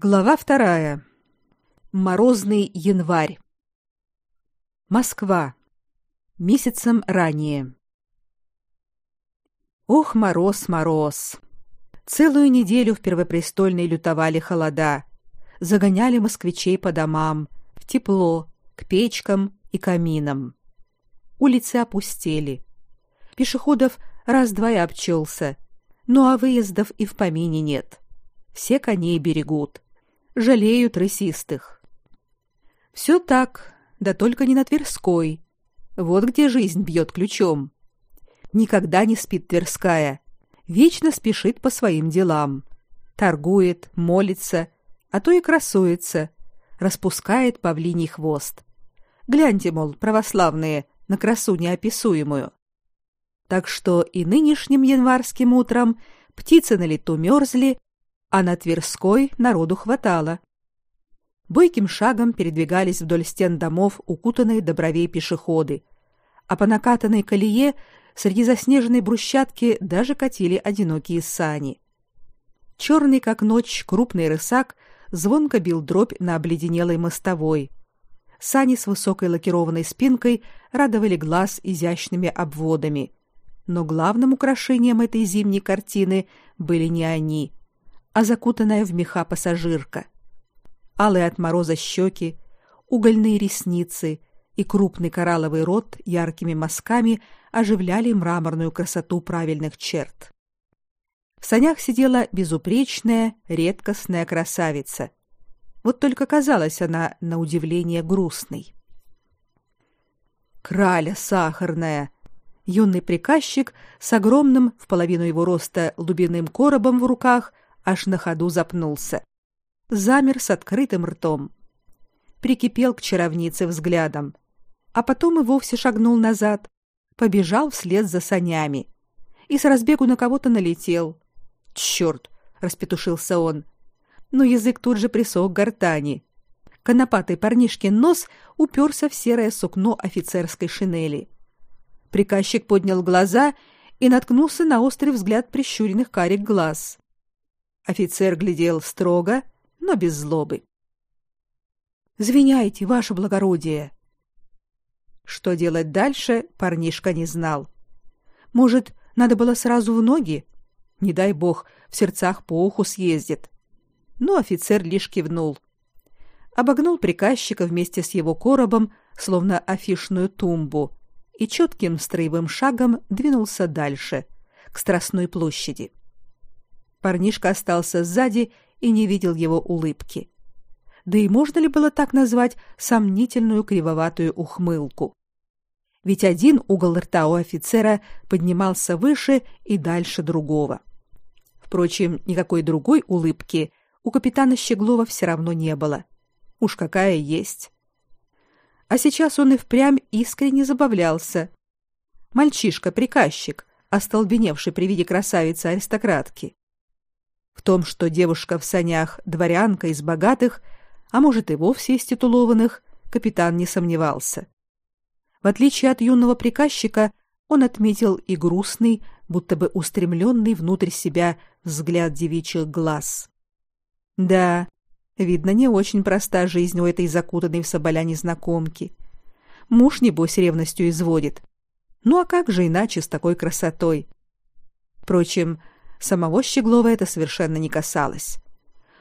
Глава вторая. Морозный январь. Москва. Месяцем ранее. Ох, мороз, мороз. Целую неделю в Первопрестольной лютовали холода. Загоняли москвичей по домам, в тепло, к печкам и каминам. Улицы опустели. Пешеходов раз-два и обчелся. Ну а выездов и в помине нет. Все коней берегут жалеют рысистых. Все так, да только не на Тверской. Вот где жизнь бьет ключом. Никогда не спит Тверская, вечно спешит по своим делам. Торгует, молится, а то и красуется, распускает павлиний хвост. Гляньте, мол, православные, на красу неописуемую. Так что и нынешним январским утром птицы на лету мерзли, а на Тверской народу хватало. Бойким шагом передвигались вдоль стен домов укутанные до бровей пешеходы, а по накатанной колее среди заснеженной брусчатки даже катили одинокие сани. Черный, как ночь, крупный рысак звонко бил дробь на обледенелой мостовой. Сани с высокой лакированной спинкой радовали глаз изящными обводами. Но главным украшением этой зимней картины были не они, а закутанная в меха пассажирка. Алые от мороза щеки, угольные ресницы и крупный коралловый рот яркими мазками оживляли мраморную красоту правильных черт. В санях сидела безупречная, редкостная красавица. Вот только казалась она на удивление грустной. Краля сахарная, юный приказчик с огромным в половину его роста лубиным коробом в руках аж на ходу запнулся. Замер с открытым ртом. Прикипел к чаровнице взглядом, а потом и вовсе шагнул назад, побежал вслед за санями и с разбегу на кого-то налетел. Черт! распетушился он. Но язык тут же присох к гортани. Конопатый парнишкин нос уперся в серое сукно офицерской шинели. Приказчик поднял глаза и наткнулся на острый взгляд прищуренных карих глаз. Офицер глядел строго, но без злобы. Звиняйте, ваше благородие. Что делать дальше, парнишка не знал. Может, надо было сразу в ноги? Не дай бог, в сердцах по уху съездит. Но офицер лишь кивнул. Обогнул приказчика вместе с его коробом, словно афишную тумбу, и четким строевым шагом двинулся дальше, к Страстной площади. Парнишка остался сзади и не видел его улыбки. Да и можно ли было так назвать сомнительную кривоватую ухмылку? Ведь один угол рта у офицера поднимался выше и дальше другого. Впрочем, никакой другой улыбки у капитана Щеглова все равно не было. Уж какая есть. А сейчас он и впрямь искренне забавлялся. Мальчишка-приказчик, остолбеневший при виде красавицы-аристократки. В том, что девушка в санях дворянка из богатых, а может и вовсе из титулованных, капитан не сомневался. В отличие от юного приказчика, он отметил и грустный, будто бы устремленный внутрь себя взгляд девичьих глаз. Да, видно, не очень проста жизнь у этой закутанной в соболя незнакомки. Муж, небось, ревностью изводит. Ну а как же иначе с такой красотой? Впрочем, Самого Щеглова это совершенно не касалось.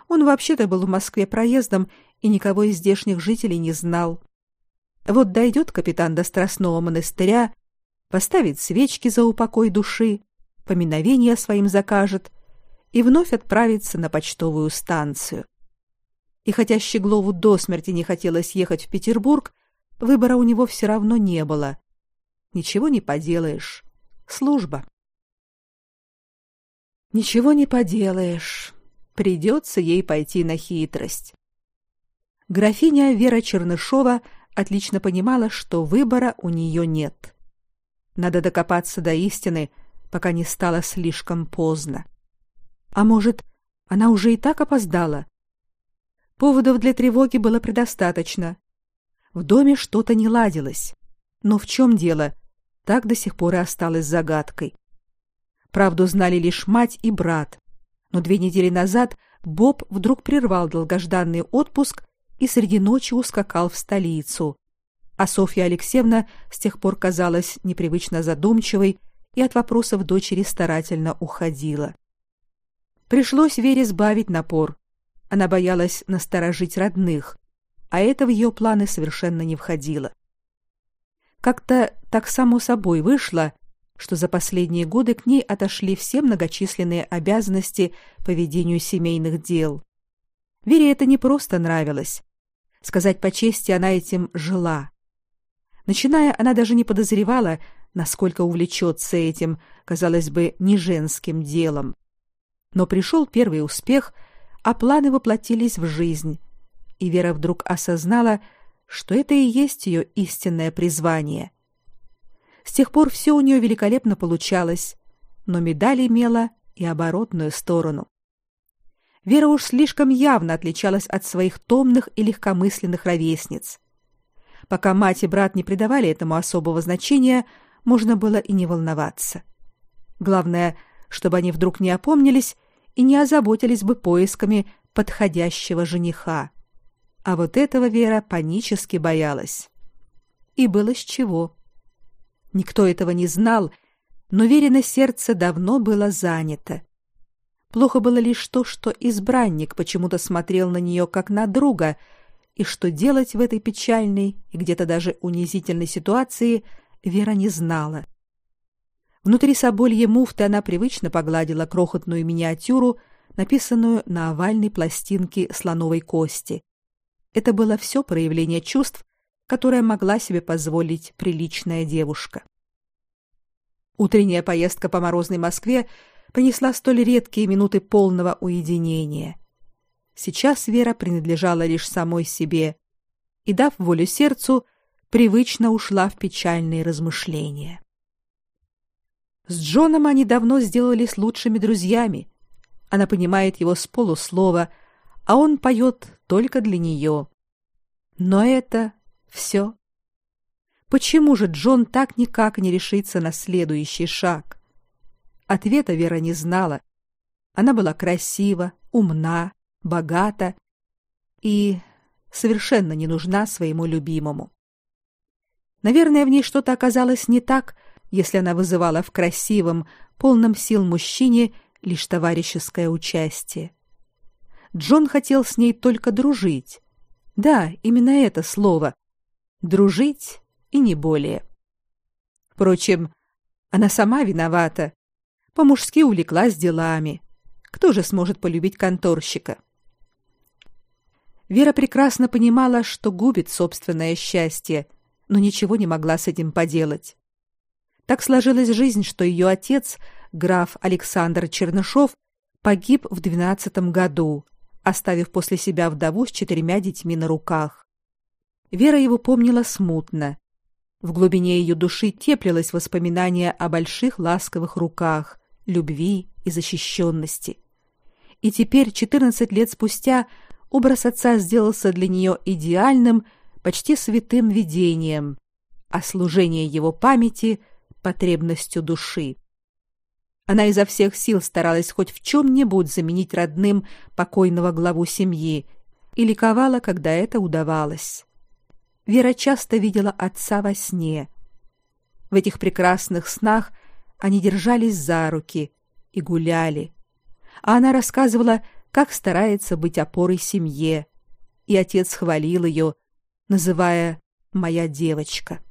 Он вообще-то был в Москве проездом и никого из здешних жителей не знал. Вот дойдет капитан до Страстного монастыря, поставит свечки за упокой души, поминовение своим закажет и вновь отправится на почтовую станцию. И хотя Щеглову до смерти не хотелось ехать в Петербург, выбора у него все равно не было. Ничего не поделаешь. Служба. Ничего не поделаешь. Придется ей пойти на хитрость. Графиня Вера Чернышова отлично понимала, что выбора у нее нет. Надо докопаться до истины, пока не стало слишком поздно. А может, она уже и так опоздала? Поводов для тревоги было предостаточно. В доме что-то не ладилось. Но в чем дело? Так до сих пор и осталось загадкой. Правду знали лишь мать и брат. Но две недели назад Боб вдруг прервал долгожданный отпуск и среди ночи ускакал в столицу. А Софья Алексеевна с тех пор казалась непривычно задумчивой и от вопросов дочери старательно уходила. Пришлось Вере сбавить напор. Она боялась насторожить родных, а это в ее планы совершенно не входило. Как-то так само собой вышло, что за последние годы к ней отошли все многочисленные обязанности по ведению семейных дел. Вере это не просто нравилось. Сказать по чести, она этим жила. Начиная, она даже не подозревала, насколько увлечется этим, казалось бы, не женским делом. Но пришел первый успех, а планы воплотились в жизнь, и Вера вдруг осознала, что это и есть ее истинное призвание. С тех пор все у нее великолепно получалось, но медаль имела и оборотную сторону. Вера уж слишком явно отличалась от своих томных и легкомысленных ровесниц. Пока мать и брат не придавали этому особого значения, можно было и не волноваться. Главное, чтобы они вдруг не опомнились и не озаботились бы поисками подходящего жениха. А вот этого Вера панически боялась. И было с чего. Никто этого не знал, но Верино сердце давно было занято. Плохо было лишь то, что избранник почему-то смотрел на нее как на друга, и что делать в этой печальной и где-то даже унизительной ситуации Вера не знала. Внутри соболье муфты она привычно погладила крохотную миниатюру, написанную на овальной пластинке слоновой кости. Это было все проявление чувств, которое могла себе позволить приличная девушка. Утренняя поездка по морозной Москве принесла столь редкие минуты полного уединения. Сейчас Вера принадлежала лишь самой себе и, дав волю сердцу, привычно ушла в печальные размышления. С Джоном они давно сделались лучшими друзьями. Она понимает его с полуслова, а он поет только для нее. Но это все. Почему же Джон так никак не решится на следующий шаг? Ответа Вера не знала. Она была красива, умна, богата и совершенно не нужна своему любимому. Наверное, в ней что-то оказалось не так, если она вызывала в красивом, полном сил мужчине лишь товарищеское участие. Джон хотел с ней только дружить. Да, именно это слово. Дружить и не более. Впрочем, она сама виновата. По-мужски увлеклась делами. Кто же сможет полюбить конторщика? Вера прекрасно понимала, что губит собственное счастье, но ничего не могла с этим поделать. Так сложилась жизнь, что ее отец, граф Александр Чернышов, погиб в двенадцатом году, оставив после себя вдову с четырьмя детьми на руках. Вера его помнила смутно. В глубине ее души теплилось воспоминание о больших ласковых руках, любви и защищенности. И теперь, четырнадцать лет спустя, образ отца сделался для нее идеальным, почти святым видением, а служение его памяти — потребностью души. Она изо всех сил старалась хоть в чем-нибудь заменить родным покойного главу семьи и ликовала, когда это удавалось. Вера часто видела отца во сне. В этих прекрасных снах они держались за руки и гуляли. А она рассказывала, как старается быть опорой семье, и отец хвалил ее, называя «моя девочка».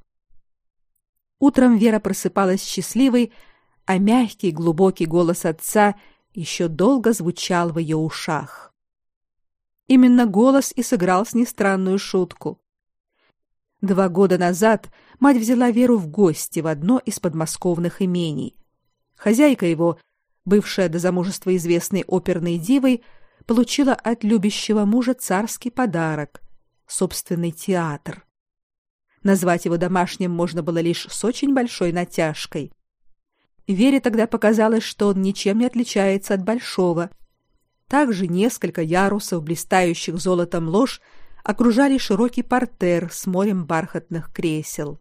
Утром Вера просыпалась счастливой, а мягкий глубокий голос отца еще долго звучал в ее ушах. Именно голос и сыграл с ней странную шутку. Два года назад мать взяла Веру в гости в одно из подмосковных имений. Хозяйка его, бывшая до замужества известной оперной дивой, получила от любящего мужа царский подарок собственный театр. Назвать его домашним можно было лишь с очень большой натяжкой. Вере тогда показалось, что он ничем не отличается от большого. Также несколько ярусов блистающих золотом лож окружали широкий портер с морем бархатных кресел.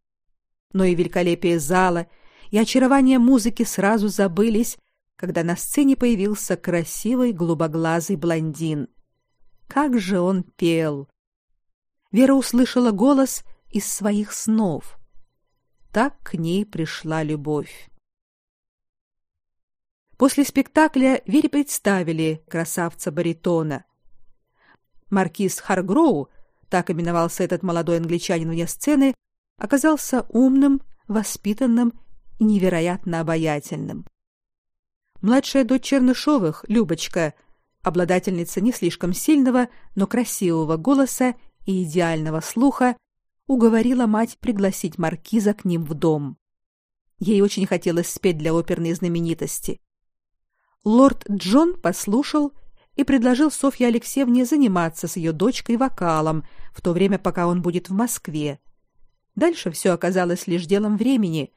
Но и великолепие зала, и очарование музыки сразу забылись, когда на сцене появился красивый голубоглазый блондин. Как же он пел! Вера услышала голос из своих снов. Так к ней пришла любовь. После спектакля Вере представили красавца-баритона. Маркиз Харгроу, так именовался этот молодой англичанин вне сцены, оказался умным, воспитанным и невероятно обаятельным. Младшая дочь Чернышовых, Любочка, обладательница не слишком сильного, но красивого голоса и идеального слуха, уговорила мать пригласить маркиза к ним в дом. Ей очень хотелось спеть для оперной знаменитости. Лорд Джон послушал и предложил Софье Алексеевне заниматься с ее дочкой вокалом, в то время, пока он будет в Москве. Дальше все оказалось лишь делом времени.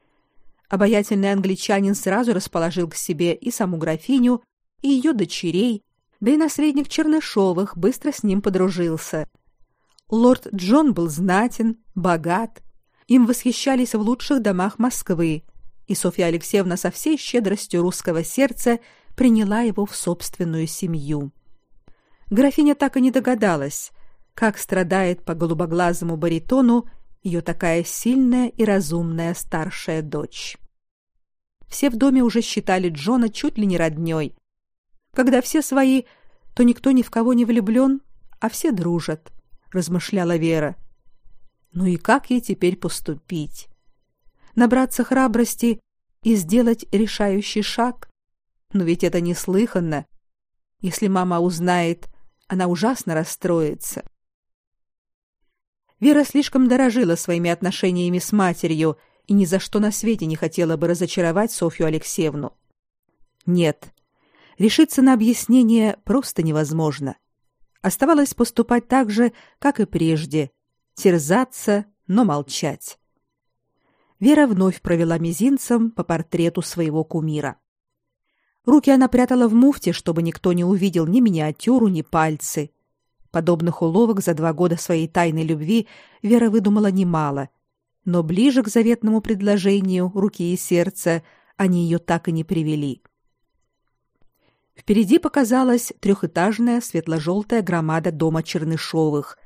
Обаятельный англичанин сразу расположил к себе и саму графиню, и ее дочерей, да и наследник Чернышовых быстро с ним подружился. Лорд Джон был знатен, богат, им восхищались в лучших домах Москвы, и Софья Алексеевна со всей щедростью русского сердца приняла его в собственную семью. Графиня так и не догадалась, как страдает по голубоглазому баритону ее такая сильная и разумная старшая дочь. Все в доме уже считали Джона чуть ли не роднёй. Когда все свои, то никто ни в кого не влюблен, а все дружат размышляла Вера. Ну и как ей теперь поступить? Набраться храбрости и сделать решающий шаг? Но ведь это неслыханно. Если мама узнает, она ужасно расстроится. Вера слишком дорожила своими отношениями с матерью и ни за что на свете не хотела бы разочаровать Софью Алексеевну. Нет, решиться на объяснение просто невозможно. — Оставалось поступать так же, как и прежде, терзаться, но молчать. Вера вновь провела мизинцем по портрету своего кумира. Руки она прятала в муфте, чтобы никто не увидел ни миниатюру, ни пальцы. Подобных уловок за два года своей тайной любви Вера выдумала немало, но ближе к заветному предложению руки и сердца они ее так и не привели. Впереди показалась трехэтажная светло-желтая громада дома Чернышовых,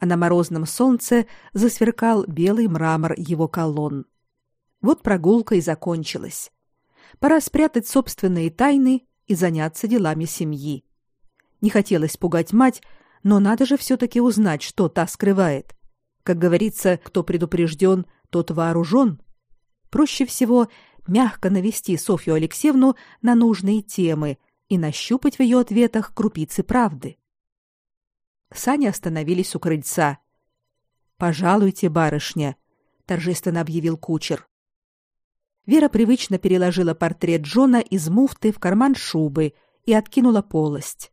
а на морозном солнце засверкал белый мрамор его колонн. Вот прогулка и закончилась. Пора спрятать собственные тайны и заняться делами семьи. Не хотелось пугать мать, но надо же все-таки узнать, что та скрывает. Как говорится, кто предупрежден, тот вооружен. Проще всего мягко навести Софью Алексеевну на нужные темы – и нащупать в ее ответах крупицы правды. Сани остановились у крыльца. «Пожалуйте, барышня», — торжественно объявил кучер. Вера привычно переложила портрет Джона из муфты в карман шубы и откинула полость.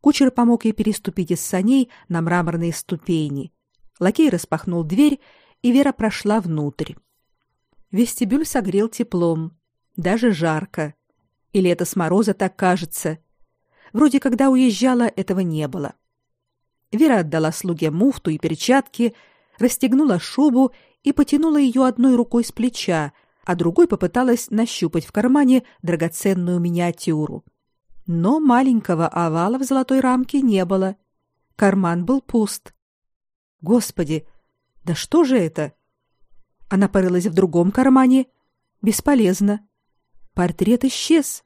Кучер помог ей переступить из саней на мраморные ступени. Лакей распахнул дверь, и Вера прошла внутрь. Вестибюль согрел теплом, даже жарко. Или это с мороза так кажется? Вроде когда уезжала, этого не было. Вера отдала слуге муфту и перчатки, расстегнула шубу и потянула ее одной рукой с плеча, а другой попыталась нащупать в кармане драгоценную миниатюру. Но маленького овала в золотой рамке не было. Карман был пуст. Господи, да что же это? Она порылась в другом кармане. Бесполезно. Портрет исчез.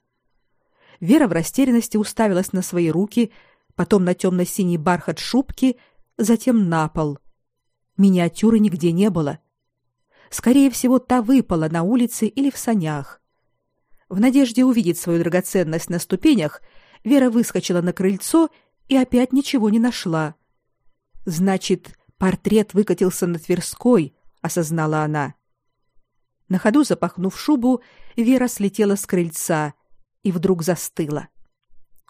Вера в растерянности уставилась на свои руки, потом на темно-синий бархат шубки, затем на пол. Миниатюры нигде не было. Скорее всего, та выпала на улице или в санях. В надежде увидеть свою драгоценность на ступенях, Вера выскочила на крыльцо и опять ничего не нашла. Значит, портрет выкатился на Тверской, осознала она. На ходу запахнув шубу, Вера слетела с крыльца и вдруг застыла.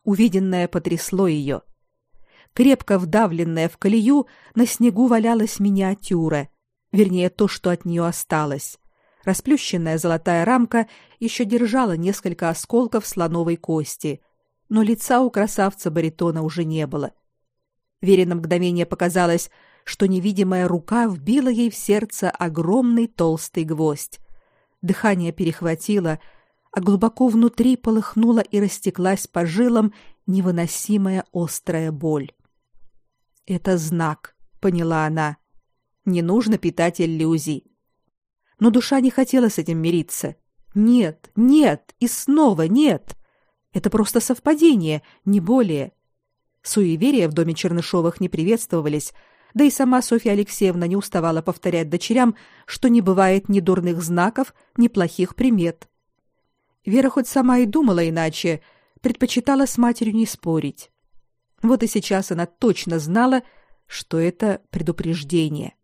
Увиденное потрясло ее. Крепко вдавленная в колею, на снегу валялась миниатюра, вернее, то, что от нее осталось. Расплющенная золотая рамка еще держала несколько осколков слоновой кости, но лица у красавца баритона уже не было. Вере на мгновение показалось, что невидимая рука вбила ей в сердце огромный толстый гвоздь. Дыхание перехватило, а глубоко внутри полыхнула и растеклась по жилам невыносимая острая боль. Это знак, поняла она. Не нужно питать иллюзий. Но душа не хотела с этим мириться. Нет, нет и снова нет. Это просто совпадение, не более. Суеверия в доме Чернышовых не приветствовались, да и сама Софья Алексеевна не уставала повторять дочерям, что не бывает ни дурных знаков, ни плохих примет. Вера хоть сама и думала иначе, предпочитала с матерью не спорить. Вот и сейчас она точно знала, что это предупреждение.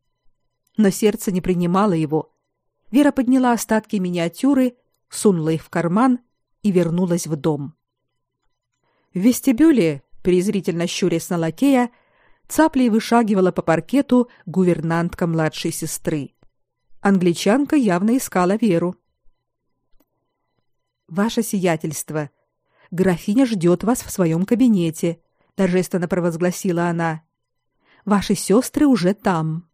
Но сердце не принимало его. Вера подняла остатки миниатюры, сунула их в карман и вернулась в дом. В вестибюле, презрительно щурясь на лакея, цаплей вышагивала по паркету гувернантка младшей сестры. Англичанка явно искала Веру. Ваше сиятельство, графиня ждет вас в своем кабинете, торжественно провозгласила она. Ваши сестры уже там.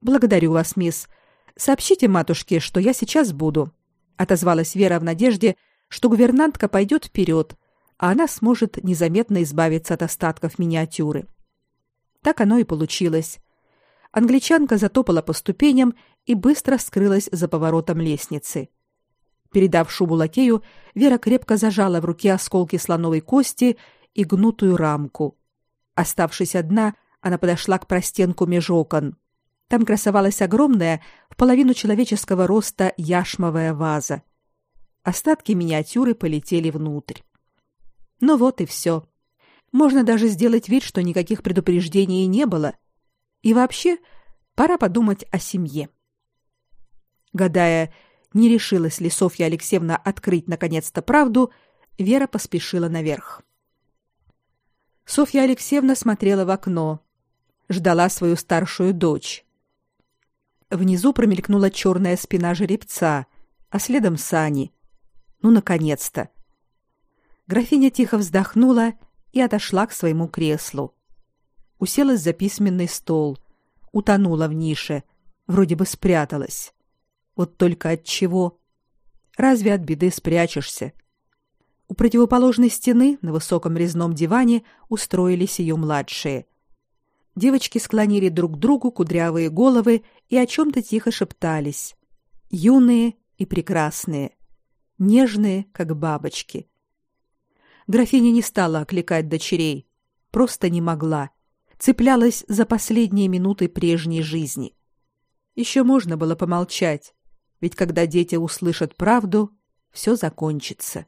Благодарю вас, мисс. Сообщите матушке, что я сейчас буду, отозвалась Вера в надежде, что гувернантка пойдет вперед, а она сможет незаметно избавиться от остатков миниатюры. Так оно и получилось. Англичанка затопала по ступеням и быстро скрылась за поворотом лестницы. Передав шубу лакею, Вера крепко зажала в руке осколки слоновой кости и гнутую рамку. Оставшись одна, она подошла к простенку меж окон. Там красовалась огромная, в половину человеческого роста яшмовая ваза. Остатки миниатюры полетели внутрь. Ну вот и все. Можно даже сделать вид, что никаких предупреждений не было. И вообще, пора подумать о семье. Гадая, не решилась ли Софья Алексеевна открыть наконец-то правду, Вера поспешила наверх. Софья Алексеевна смотрела в окно, ждала свою старшую дочь. Внизу промелькнула черная спина жеребца, а следом сани. Ну наконец-то. Графиня тихо вздохнула и отошла к своему креслу. Уселась за письменный стол, утонула в нише, вроде бы спряталась. Вот только от чего? Разве от беды спрячешься? У противоположной стены на высоком резном диване устроились ее младшие. Девочки склонили друг к другу кудрявые головы и о чем-то тихо шептались. Юные и прекрасные, нежные, как бабочки. Графиня не стала окликать дочерей, просто не могла, цеплялась за последние минуты прежней жизни. Еще можно было помолчать, ведь когда дети услышат правду, все закончится.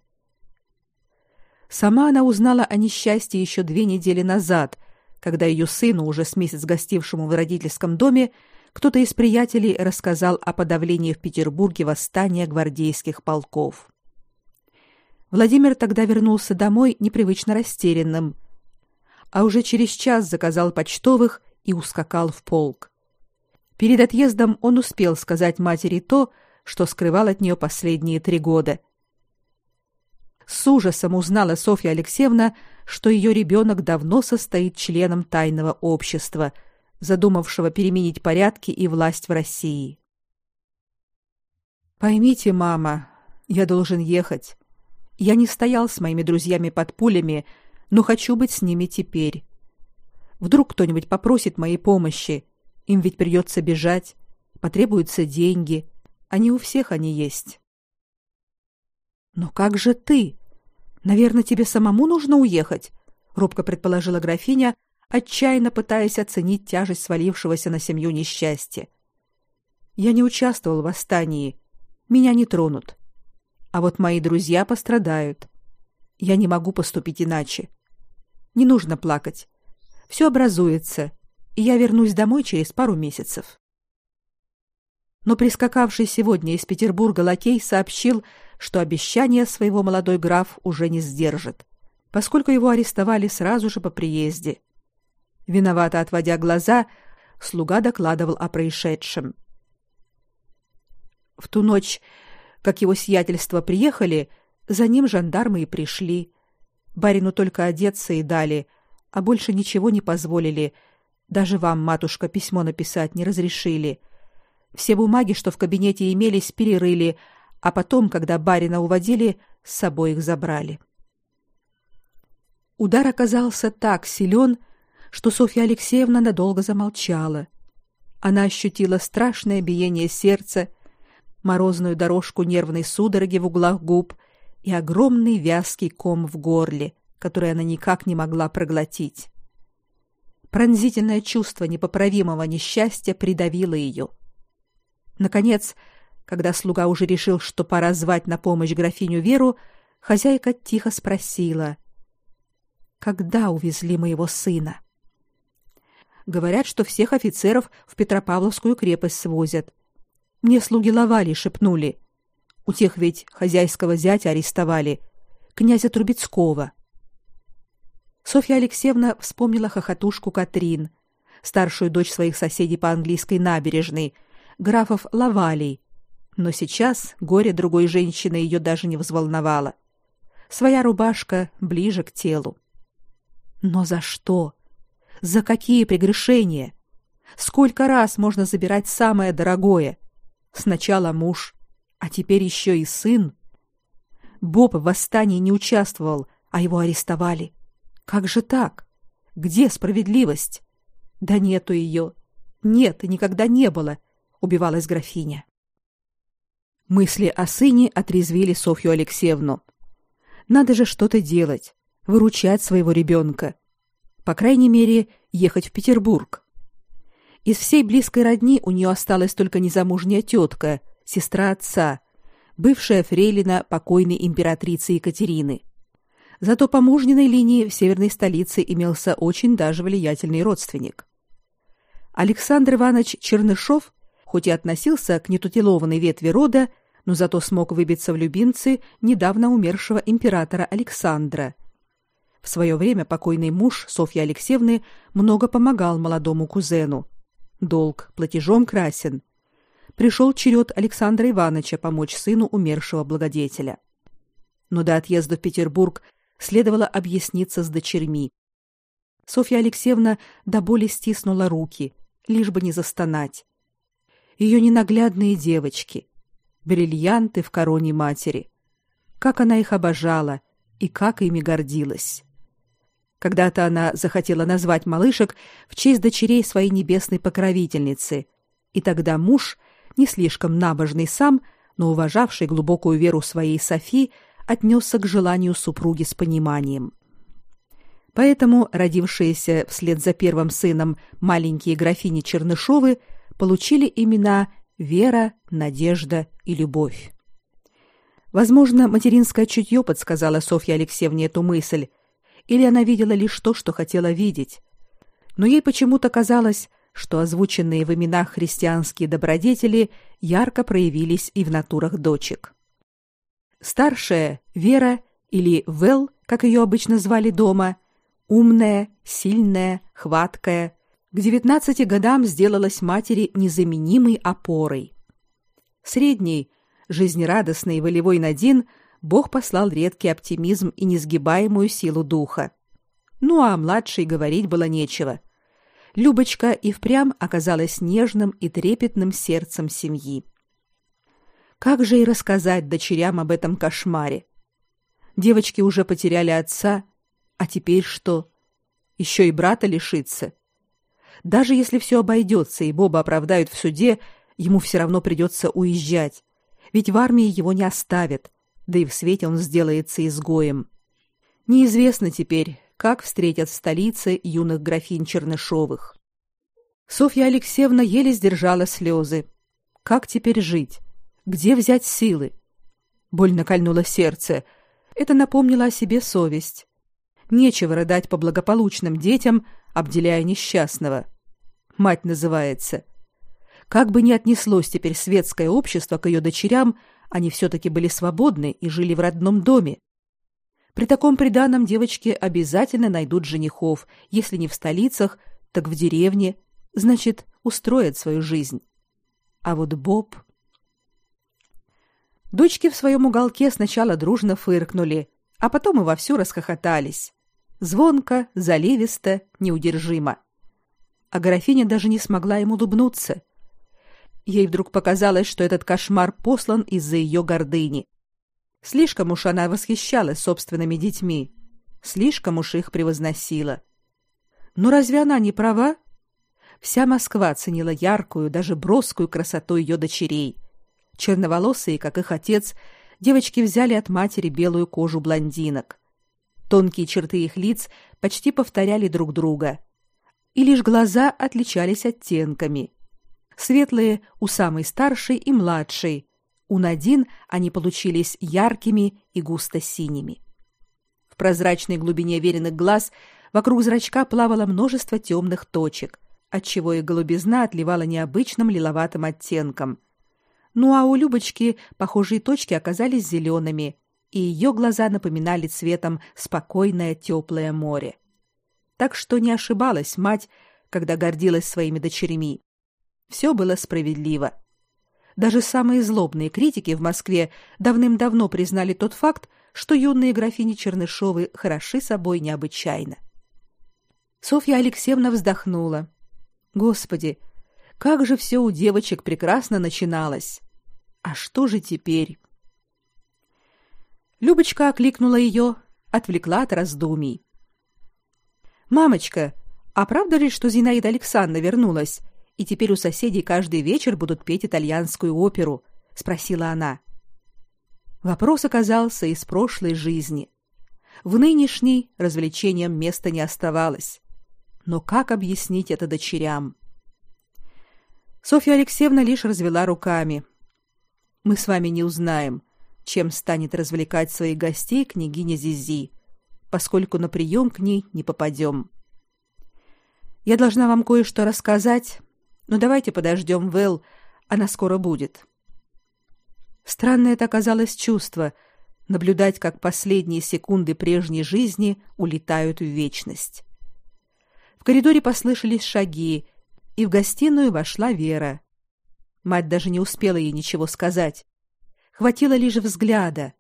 Сама она узнала о несчастье еще две недели назад, когда ее сыну, уже с месяц гостившему в родительском доме, кто-то из приятелей рассказал о подавлении в Петербурге восстания гвардейских полков. Владимир тогда вернулся домой непривычно растерянным, а уже через час заказал почтовых и ускакал в полк. Перед отъездом он успел сказать матери то, что скрывал от нее последние три года. С ужасом узнала Софья Алексеевна, что ее ребенок давно состоит членом тайного общества, задумавшего переменить порядки и власть в России. Поймите, мама, я должен ехать. Я не стоял с моими друзьями под пулями, но хочу быть с ними теперь. Вдруг кто-нибудь попросит моей помощи, им ведь придется бежать, потребуются деньги, а не у всех они есть. Но как же ты? Наверное, тебе самому нужно уехать, робко предположила графиня, отчаянно пытаясь оценить тяжесть свалившегося на семью несчастья. Я не участвовал в восстании, меня не тронут. А вот мои друзья пострадают. Я не могу поступить иначе. Не нужно плакать. Все образуется, и я вернусь домой через пару месяцев но прискакавший сегодня из Петербурга лакей сообщил, что обещание своего молодой граф уже не сдержит, поскольку его арестовали сразу же по приезде. Виновато отводя глаза, слуга докладывал о происшедшем. В ту ночь, как его сиятельство приехали, за ним жандармы и пришли. Барину только одеться и дали, а больше ничего не позволили. Даже вам, матушка, письмо написать не разрешили — все бумаги, что в кабинете имелись, перерыли, а потом, когда барина уводили, с собой их забрали. Удар оказался так силен, что Софья Алексеевна надолго замолчала. Она ощутила страшное биение сердца, морозную дорожку нервной судороги в углах губ и огромный вязкий ком в горле, который она никак не могла проглотить. Пронзительное чувство непоправимого несчастья придавило ее. Наконец, когда слуга уже решил, что пора звать на помощь графиню Веру, хозяйка тихо спросила: "Когда увезли моего сына?" Говорят, что всех офицеров в Петропавловскую крепость свозят. Мне слуги Лавали шепнули. У тех ведь хозяйского зятя арестовали, князя Трубецкого. Софья Алексеевна вспомнила хохотушку Катрин, старшую дочь своих соседей по английской набережной, графов Лавалей, но сейчас горе другой женщины ее даже не взволновало. Своя рубашка ближе к телу. Но за что? За какие прегрешения? Сколько раз можно забирать самое дорогое? Сначала муж, а теперь еще и сын. Боб в восстании не участвовал, а его арестовали. Как же так? Где справедливость? Да нету ее. Нет и никогда не было, убивалась графиня. Мысли о сыне отрезвили Софью Алексеевну. Надо же что-то делать, выручать своего ребенка. По крайней мере, ехать в Петербург. Из всей близкой родни у нее осталась только незамужняя тетка, сестра отца, бывшая фрейлина покойной императрицы Екатерины. Зато по мужниной линии в северной столице имелся очень даже влиятельный родственник. Александр Иванович Чернышов, хоть и относился к нетутелованной ветви рода, но зато смог выбиться в любимцы недавно умершего императора Александра. В свое время покойный муж Софьи Алексеевны много помогал молодому кузену. Долг платежом красен. Пришел черед Александра Ивановича помочь сыну умершего благодетеля. Но до отъезда в Петербург следовало объясниться с дочерьми. Софья Алексеевна до боли стиснула руки, лишь бы не застонать. Ее ненаглядные девочки, бриллианты в короне матери. Как она их обожала и как ими гордилась. Когда-то она захотела назвать малышек в честь дочерей своей небесной покровительницы, и тогда муж, не слишком набожный сам, но уважавший глубокую веру своей Софи, отнесся к желанию супруги с пониманием. Поэтому родившиеся вслед за первым сыном маленькие графини Чернышовы получили имена вера, надежда и любовь. Возможно, материнское чутье подсказало Софье Алексеевне эту мысль, или она видела лишь то, что хотела видеть. Но ей почему-то казалось, что озвученные в именах христианские добродетели ярко проявились и в натурах дочек. Старшая, Вера, или Вэл, как ее обычно звали дома, умная, сильная, хваткая, к девятнадцати годам сделалась матери незаменимой опорой. Средний, жизнерадостный и волевой Надин Бог послал редкий оптимизм и несгибаемую силу духа. Ну а младшей говорить было нечего. Любочка и впрямь оказалась нежным и трепетным сердцем семьи. Как же и рассказать дочерям об этом кошмаре? Девочки уже потеряли отца, а теперь что? Еще и брата лишиться. Даже если все обойдется и Боба оправдают в суде, ему все равно придется уезжать. Ведь в армии его не оставят, да и в свете он сделается изгоем. Неизвестно теперь, как встретят в столице юных графинь Чернышовых. Софья Алексеевна еле сдержала слезы. Как теперь жить? Где взять силы? Больно кольнуло сердце. Это напомнило о себе совесть. Нечего рыдать по благополучным детям, обделяя несчастного. Мать называется. Как бы ни отнеслось теперь светское общество к ее дочерям, они все-таки были свободны и жили в родном доме. При таком приданом девочки обязательно найдут женихов, если не в столицах, так в деревне, значит, устроят свою жизнь. А вот Боб... Дочки в своем уголке сначала дружно фыркнули, а потом и вовсю расхохотались. Звонко, заливисто, неудержимо. А графиня даже не смогла ему улыбнуться. Ей вдруг показалось, что этот кошмар послан из-за ее гордыни. Слишком уж она восхищалась собственными детьми, слишком уж их превозносила. Но разве она не права? Вся Москва ценила яркую, даже броскую красоту ее дочерей. Черноволосые, как их отец, девочки взяли от матери белую кожу блондинок. Тонкие черты их лиц почти повторяли друг друга. И лишь глаза отличались оттенками. Светлые у самой старшей и младшей. У Надин они получились яркими и густо-синими. В прозрачной глубине веренных глаз вокруг зрачка плавало множество темных точек, отчего и голубизна отливала необычным лиловатым оттенком. Ну а у Любочки похожие точки оказались зелеными, и ее глаза напоминали цветом спокойное теплое море. Так что не ошибалась мать, когда гордилась своими дочерьми. Все было справедливо. Даже самые злобные критики в Москве давным-давно признали тот факт, что юные графини Чернышовы хороши собой необычайно. Софья Алексеевна вздохнула. Господи, как же все у девочек прекрасно начиналось. А что же теперь? Любочка окликнула ее, отвлекла от раздумий. Мамочка, а правда ли, что Зинаида Александровна вернулась, и теперь у соседей каждый вечер будут петь итальянскую оперу? спросила она. Вопрос оказался из прошлой жизни. В нынешней развлечениям места не оставалось. Но как объяснить это дочерям? Софья Алексеевна лишь развела руками. Мы с вами не узнаем, чем станет развлекать своих гостей княгиня Зизи, поскольку на прием к ней не попадем. Я должна вам кое-что рассказать, но давайте подождем Вэл, она скоро будет. Странное это оказалось чувство наблюдать, как последние секунды прежней жизни улетают в вечность. В коридоре послышались шаги, и в гостиную вошла Вера. Мать даже не успела ей ничего сказать. Хватило лишь взгляда.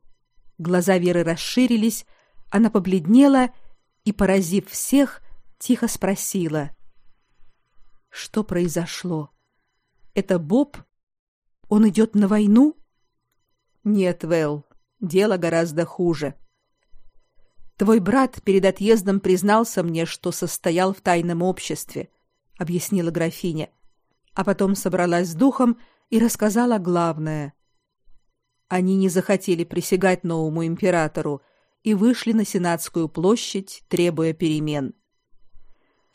Глаза Веры расширились, она побледнела и, поразив всех, тихо спросила: "Что произошло? Это Боб? Он идет на войну?" "Нет, Вэл, дело гораздо хуже. Твой брат перед отъездом признался мне, что состоял в тайном обществе", объяснила графиня, а потом собралась с духом и рассказала главное. Они не захотели присягать новому императору и вышли на Сенатскую площадь, требуя перемен.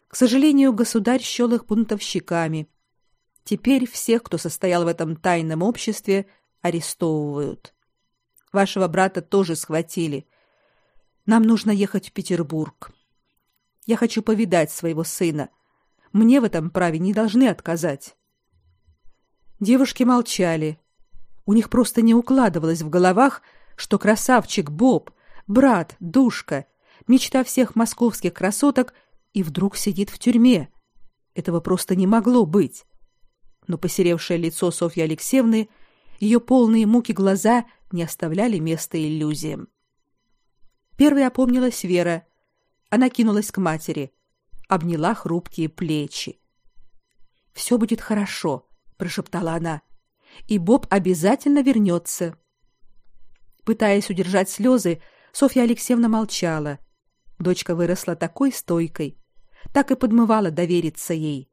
К сожалению, государь счел их бунтовщиками. Теперь всех, кто состоял в этом тайном обществе, арестовывают. Вашего брата тоже схватили. Нам нужно ехать в Петербург. Я хочу повидать своего сына. Мне в этом праве не должны отказать. Девушки молчали, у них просто не укладывалось в головах, что красавчик Боб, брат, душка, мечта всех московских красоток, и вдруг сидит в тюрьме. Этого просто не могло быть. Но посеревшее лицо Софьи Алексеевны, ее полные муки глаза не оставляли места иллюзиям. Первой опомнилась Вера. Она кинулась к матери, обняла хрупкие плечи. «Все будет хорошо», — прошептала она и Боб обязательно вернется. Пытаясь удержать слезы, Софья Алексеевна молчала. Дочка выросла такой стойкой, так и подмывала довериться ей.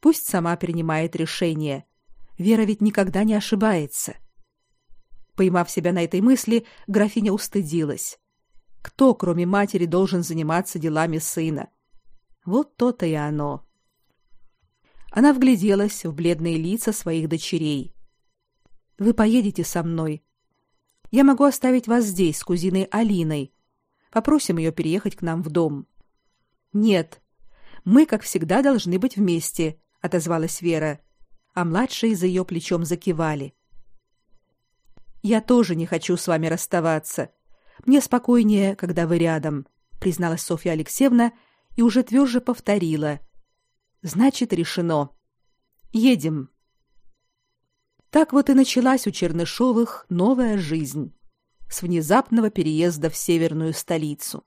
Пусть сама принимает решение. Вера ведь никогда не ошибается. Поймав себя на этой мысли, графиня устыдилась. Кто, кроме матери, должен заниматься делами сына? Вот то-то и оно. Она вгляделась в бледные лица своих дочерей. Вы поедете со мной. Я могу оставить вас здесь с кузиной Алиной. Попросим ее переехать к нам в дом. Нет. Мы, как всегда, должны быть вместе, отозвалась Вера, а младшие за ее плечом закивали. Я тоже не хочу с вами расставаться. Мне спокойнее, когда вы рядом, призналась Софья Алексеевна и уже тверже повторила: Значит, решено. Едем. Так вот и началась у Чернышовых новая жизнь с внезапного переезда в северную столицу.